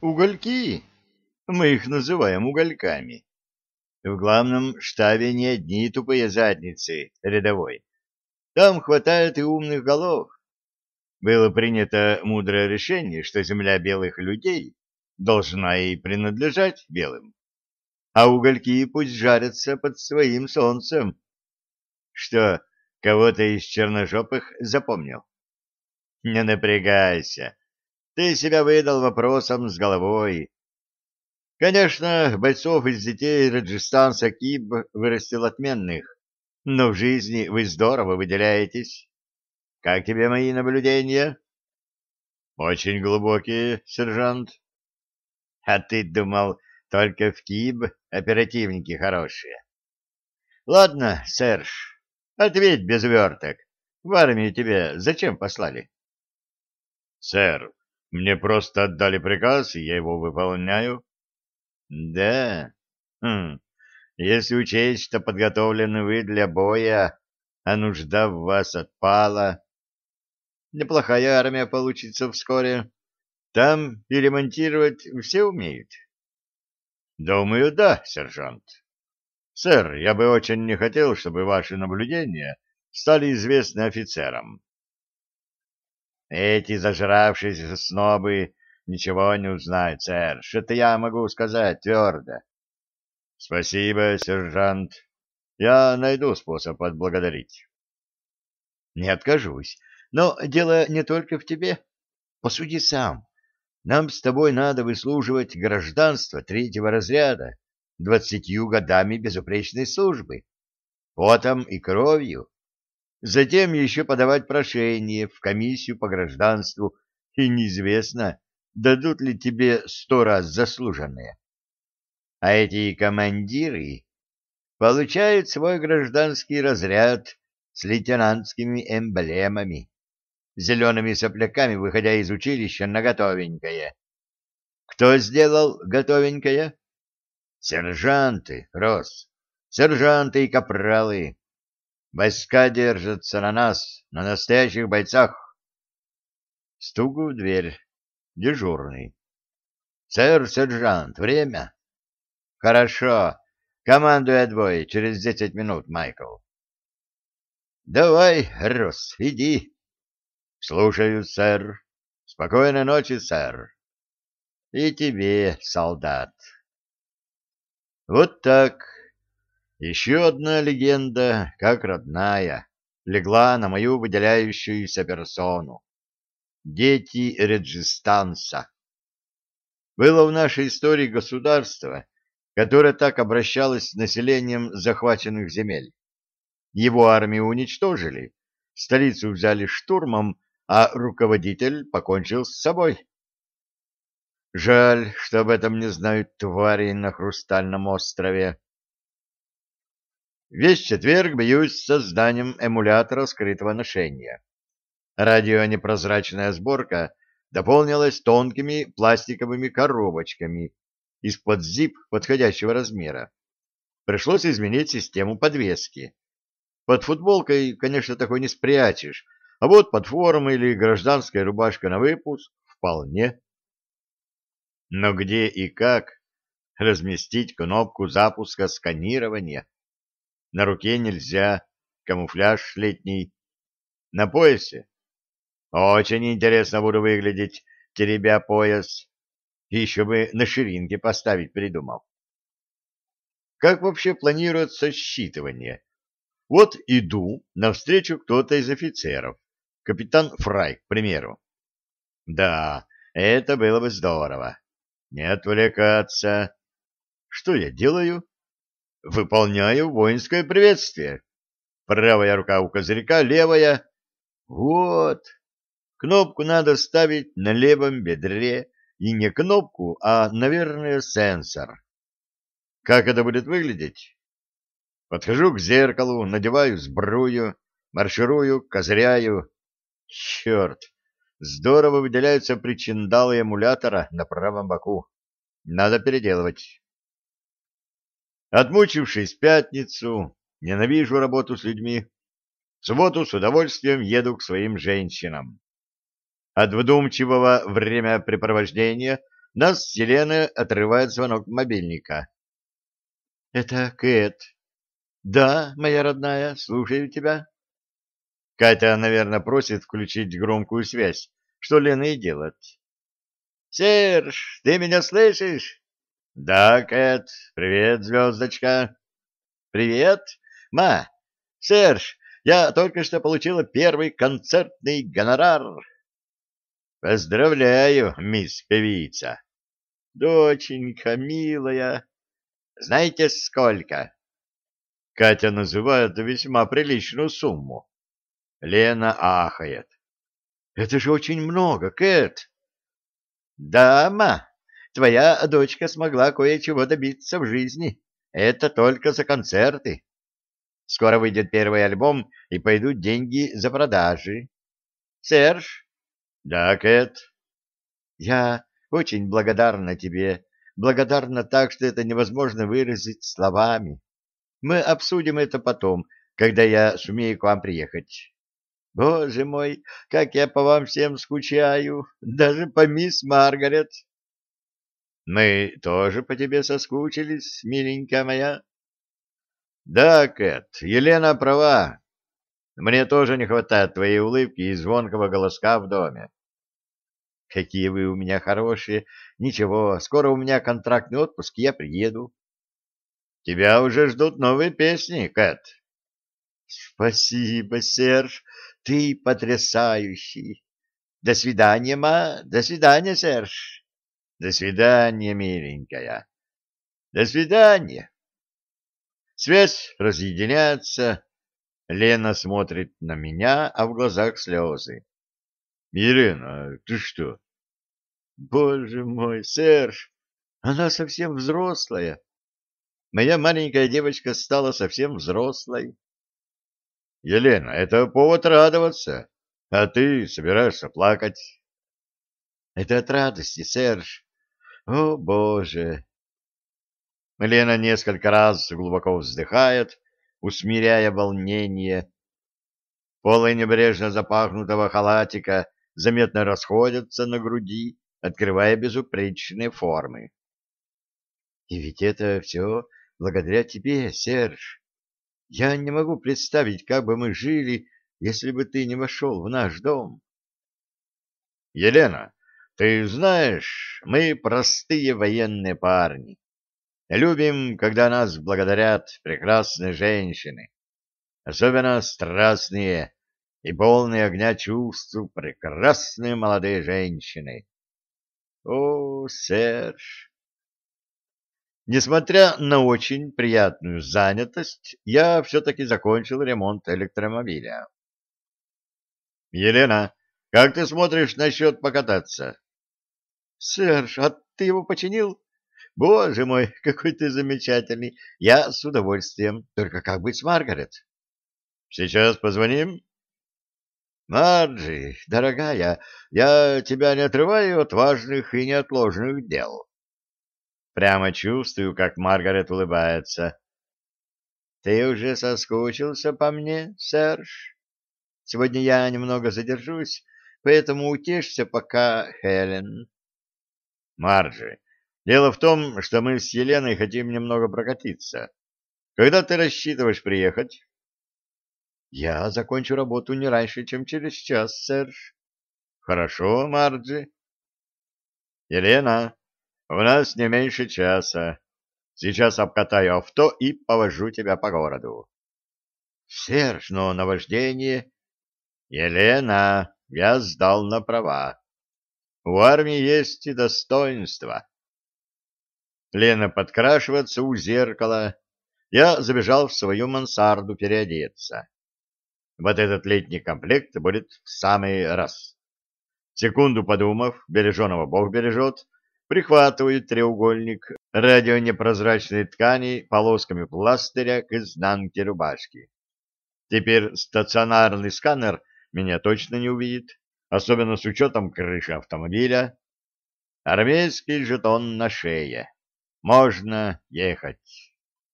Угольки. Мы их называем угольками. В главном штабе не одни тупые задницы рядовой. Там хватает и умных голов. Было принято мудрое решение, что земля белых людей должна и принадлежать белым. А угольки пусть жарятся под своим солнцем. Что, кого-то из черножопых запомнил? Не напрягайся. Ты себя выдал вопросом с головой. Конечно, бойцов из детей Раджистан Сакиб вырастил отменных, но в жизни вы здорово выделяетесь. Как тебе мои наблюдения? Очень глубокие, сержант. А ты думал, только в КИБ оперативники хорошие. Ладно, Серж, ответь без верток. В армию тебя зачем послали? Сэр, мне просто отдали приказ, и я его выполняю. Да? Хм. Если учесть, что подготовлены вы для боя, а нужда в вас отпала, неплохая армия получится вскоре. Там и ремонтировать все умеют. Думаю, да, сержант. Сэр, я бы очень не хотел, чтобы ваши наблюдения стали известны офицерам. Эти зажравшиеся снобы ничего не узнают, сэр. Что-то я могу сказать твердо. Спасибо, сержант. Я найду способ отблагодарить. Не откажусь. Но дело не только в тебе. Посуди сам. Нам с тобой надо выслуживать гражданство третьего разряда двадцатью годами безупречной службы, потом и кровью. Затем еще подавать прошение в комиссию по гражданству, и неизвестно, дадут ли тебе сто раз заслуженные. А эти командиры получают свой гражданский разряд с лейтенантскими эмблемами, зелеными сопляками, выходя из училища на готовенькое. Кто сделал готовенькое? Сержанты, Рос, сержанты и капралы. Войска держатся на нас, на настоящих бойцах. Стук в дверь. Дежурный. Сэр, сержант, время? Хорошо. Командуй отбой. Через десять минут, Майкл. Давай, Рос, иди. Слушаю, сэр. Спокойной ночи, сэр. И тебе, солдат. Вот так. Еще одна легенда, как родная, легла на мою выделяющуюся персону. Дети Реджистанса. Было в нашей истории государство, которое так обращалось с населением захваченных земель. Его армию уничтожили, столицу взяли штурмом, а руководитель покончил с собой. Жаль, что об этом не знают твари на Хрустальном острове. Весь четверг бьюсь с созданием эмулятора скрытого ношения. Радионепрозрачная сборка дополнилась тонкими пластиковыми коробочками из-под зип подходящего размера. Пришлось изменить систему подвески. Под футболкой, конечно, такой не спрячешь, а вот под формой или гражданская рубашка на выпуск вполне. Но где и как разместить кнопку запуска сканирования? На руке нельзя, камуфляж летний. На поясе? Очень интересно буду выглядеть, теребя пояс. Еще бы на ширинке поставить придумал. Как вообще планируется считывание? Вот иду, навстречу кто-то из офицеров. Капитан Фрай, к примеру. Да, это было бы здорово. Не отвлекаться. Что я делаю? Выполняю воинское приветствие. Правая рука у козырька, левая... Вот. Кнопку надо ставить на левом бедре, и не кнопку, а, наверное, сенсор. Как это будет выглядеть? Подхожу к зеркалу, надеваю сбрую, марширую, козыряю. Черт! Здорово выделяются причиндалы эмулятора на правом боку. Надо переделывать. Отмучившись пятницу, ненавижу работу с людьми. В субботу с удовольствием еду к своим женщинам. От вдумчивого времяпрепровождения нас с Еленой отрывает звонок мобильника. — Это Кэт. — Да, моя родная, слушаю тебя. Катя, наверное, просит включить громкую связь, что Лена и делает. — Серж, ты меня слышишь? — Да, Кэт. Привет, звездочка. — Привет. Ма, Серж, я только что получила первый концертный гонорар. — Поздравляю, мисс певица. — Доченька, милая. Знаете, сколько? Катя называет весьма приличную сумму. Лена ахает. — Это же очень много, Кэт. — Да, ма, твоя дочка смогла кое-чего добиться в жизни. Это только за концерты. Скоро выйдет первый альбом, и пойдут деньги за продажи. Серж? Да, Кэт. Я очень благодарна тебе. Благодарна так, что это невозможно выразить словами. Мы обсудим это потом, когда я сумею к вам приехать. Боже мой, как я по вам всем скучаю, даже по мисс Маргарет. Мы тоже по тебе соскучились, миленькая моя. Да, Кэт, Елена права. Мне тоже не хватает твоей улыбки и звонкого голоска в доме. Какие вы у меня хорошие. Ничего, скоро у меня контрактный отпуск, я приеду. Тебя уже ждут новые песни, Кэт. Спасибо, Серж, ты потрясающий. До свидания, ма, до свидания, Серж. До свидания, миленькая. До свидания. Связь разъединяется. Лена смотрит на меня, а в глазах слезы. — Елена, ты что? — Боже мой, Серж, она совсем взрослая. Моя маленькая девочка стала совсем взрослой. — Елена, это повод радоваться, а ты собираешься плакать. — Это от радости, Серж. О, Боже! Лена несколько раз глубоко вздыхает, усмиряя волнение. Полы небрежно запахнутого халатика заметно расходятся на груди, открывая безупречные формы. — И ведь это все благодаря тебе, Серж. Я не могу представить, как бы мы жили, если бы ты не вошел в наш дом. — Елена, ты знаешь, мы простые военные парни. Любим, когда нас благодарят прекрасные женщины, особенно страстные и полные огня чувств прекрасные молодые женщины. О, Серж! Несмотря на очень приятную занятость, я все-таки закончил ремонт электромобиля. Елена, как ты смотришь насчет покататься? Серж, а ты его починил? Боже мой, какой ты замечательный. Я с удовольствием. Только как быть с Маргарет? Сейчас позвоним? Марджи, дорогая, я тебя не отрываю от важных и неотложных дел. Прямо чувствую, как Маргарет улыбается. Ты уже соскучился по мне, Серж? Сегодня я немного задержусь, поэтому утешься пока, Хелен. Марджи, дело в том, что мы с Еленой хотим немного прокатиться. Когда ты рассчитываешь приехать? Я закончу работу не раньше, чем через час, Серж. Хорошо, Марджи. Елена, у нас не меньше часа. Сейчас обкатаю авто и повожу тебя по городу. Серж, но наваждение... Елена, я сдал на права. У армии есть и достоинства. Лена подкрашивается у зеркала. Я забежал в свою мансарду переодеться. Вот этот летний комплект будет в самый раз. Секунду подумав, береженого Бог бережет, прихватывает треугольник радионепрозрачной ткани полосками пластыря к изнанке рубашки. Теперь стационарный сканер меня точно не увидит, особенно с учетом крыши автомобиля. Армейский жетон на шее. Можно ехать.